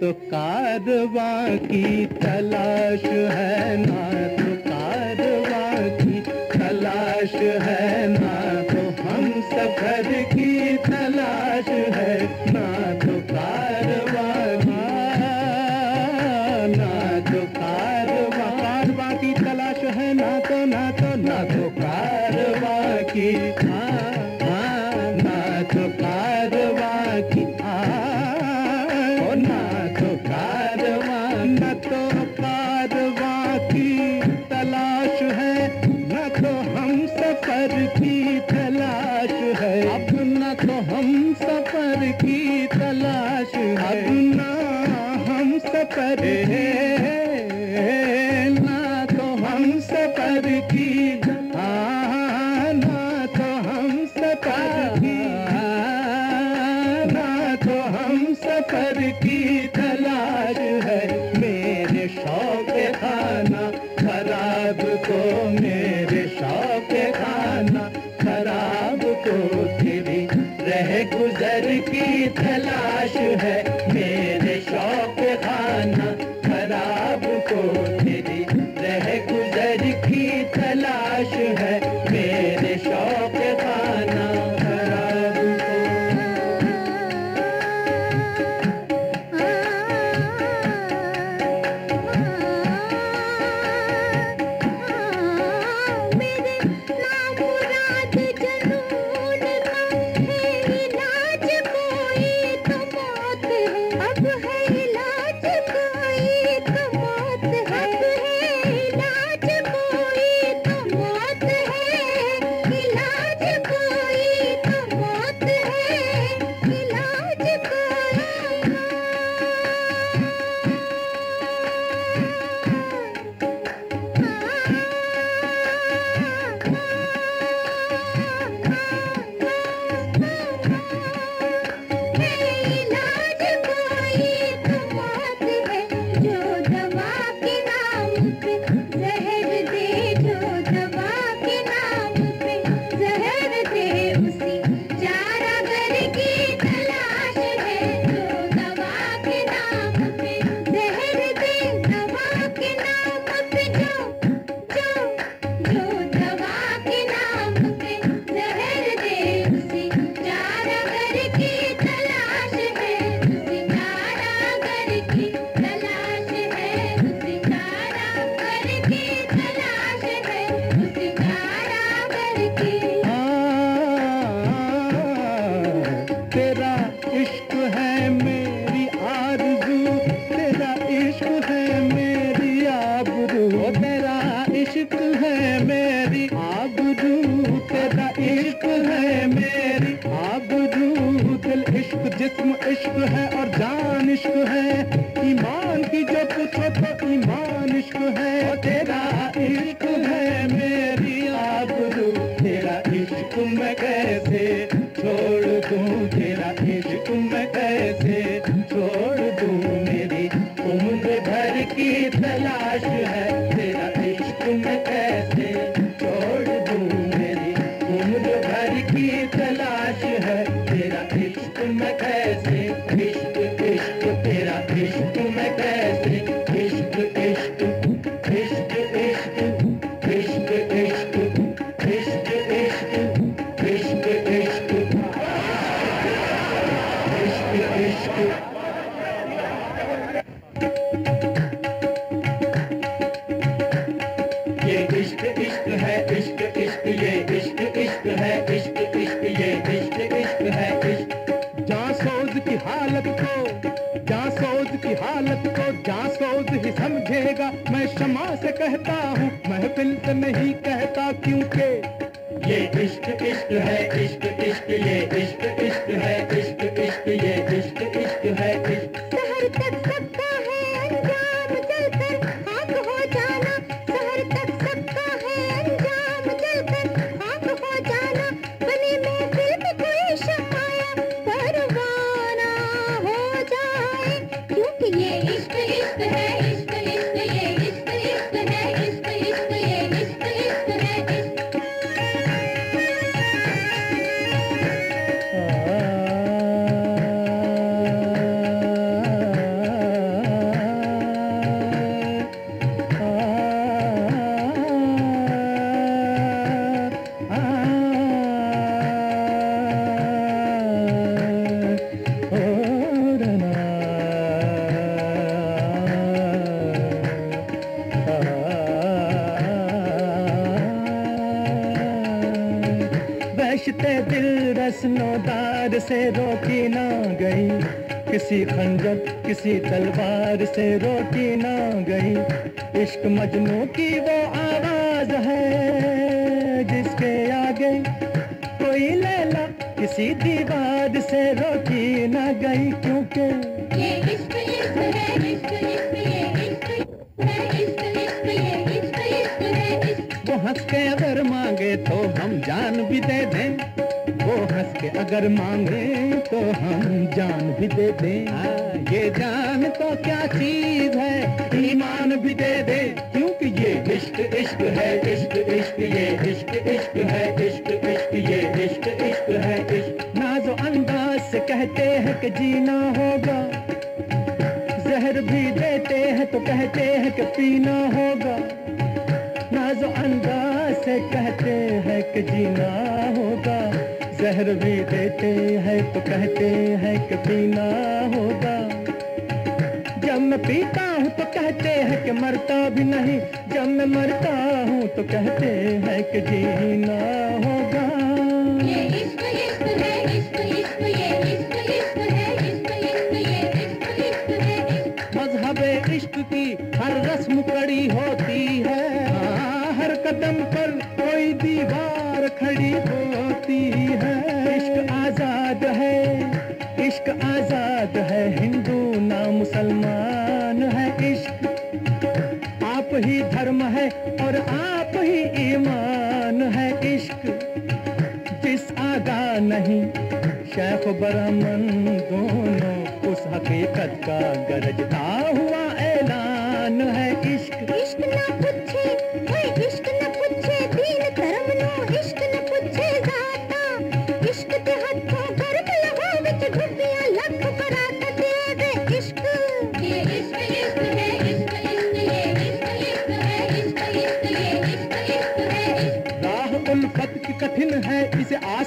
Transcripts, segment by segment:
तो कारवा की तलाश है ना तो की तलाश है। छोड़ दूँ हालत को जा सोच की हालत को जा सोच ही समझेगा। मैं क्षमा से कहता हूँ, महफिल से नहीं कहता क्योंकि रस्नोदार से रोकी ना गई। किसी खंजर किसी तलवार से रोकी ना गई। इश्क मजनू की वो आवाज़ है जिसके आगे कोई लैला किसी दीवार से रोकी ना गई। क्योंकि ये इश्क इश्क है इश्क इश्क ये इश्क इश्क है इश्क इश्क ये इश्क इश्क है इश्क। वो हंस के अगर मांगे तो हम जान भी दे दें। वो हंस के अगर मांगे तो हम जान भी दे दें ये जान तो क्या चीज़ है? ईमान भी दे दे। क्योंकि ये इश्क इश्क है, इश्क इश्क, ये इश्क इश्क है, इश्क इश्क, ये इश्क इश्क है, इश्क। नाजो अंदाज से कहते हैं कि जीना होगा। जहर भी देते हैं तो कहते हैं कि पीना होगा। नाजो अंदाज से कहते हैं कि जीना जहर भी देते हैं तो कहते हैं कि पीना होगा। जब मैं पीता हूँ तो कहते हैं कि मरता भी नहीं। जब मैं मरता हूँ तो कहते हैं कि जीना होगा ही धर्म है और आप ही ईमान है इश्क। जिस आगा नहीं, शेख ब्रह्मन दोनों उस हकीकत का गरजता हुआ ऐलान है इश्क।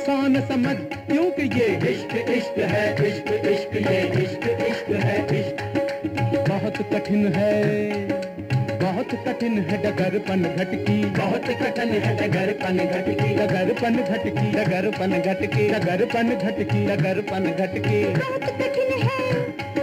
आसान समझ? क्योंकि ये इश्क इश्क है, इश्क इश्क, ये इश्क इश्क है, इश्क। बहुत कठिन है, बहुत कठिन है डगर पन घटकी। बहुत कठिन है डगर पन घटकी डगर पन घटकी डगर पन घटकी डगर पन घटकी डगर पन घटकी। बहुत कठिन है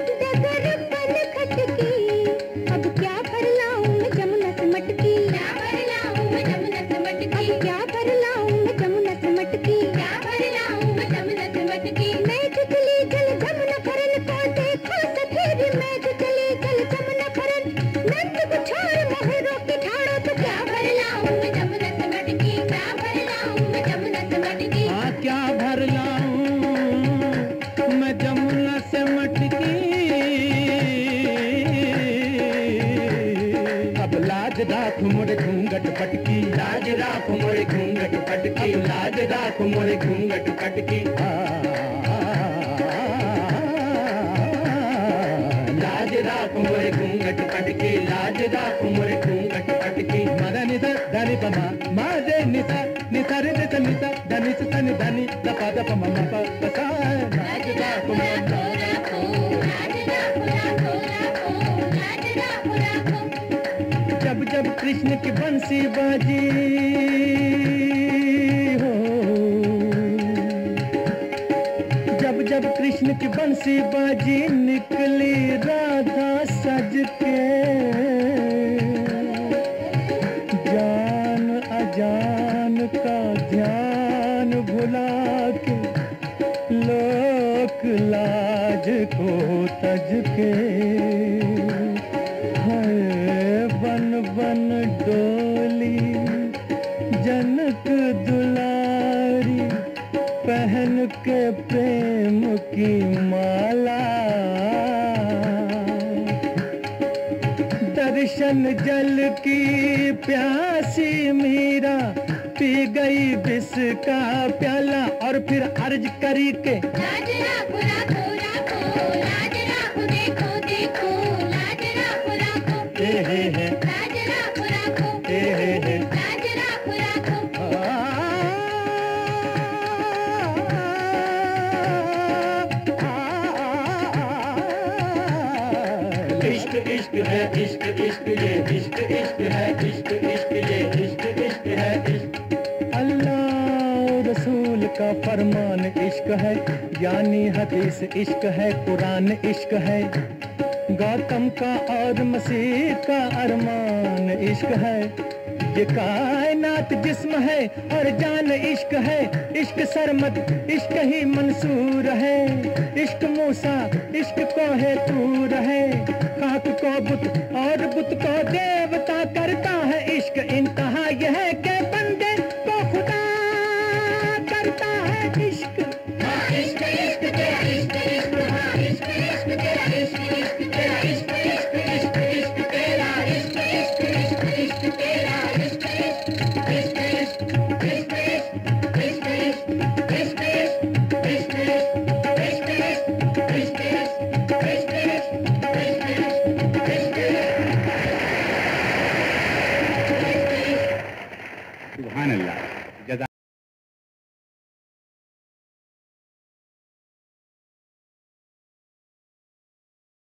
राख मोरे घूंघट पटकी लाज राख मोरे घूंघट पटकी लाज राख मोरे घूंघट पटकी मदा निदा दानी पमा माजे निसा निसा रे निसा निसा दानी सा दपा दपा ममा पा पसा लाज राख मोरे जब जब कृष्ण की बंसी बाजी बंसी बाजी निकली राधा सज के। जान अजान का ध्यान भुला के, लोक लाज को तज के। हाय बन बन डोली, जनक दुलारी पहन के प्रेम की माला। दर्शन जल की प्यासी मीरा पी गई विष का प्याला, और फिर अर्ज़ करी के अल्लाह रसूल का फरमान इश्क है, यानी हदीस इश्क है, कुरान इश्क है। गौतम का और मसीह का अरमान इश्क है। ये कायनात जिस्म है और जान इश्क है, इश्क सरमद, इश्क ही मंसूर है। इश्क मूसा इश्क को है तू रहे। काक को बुत और बुत को देवता करता है इश्क इन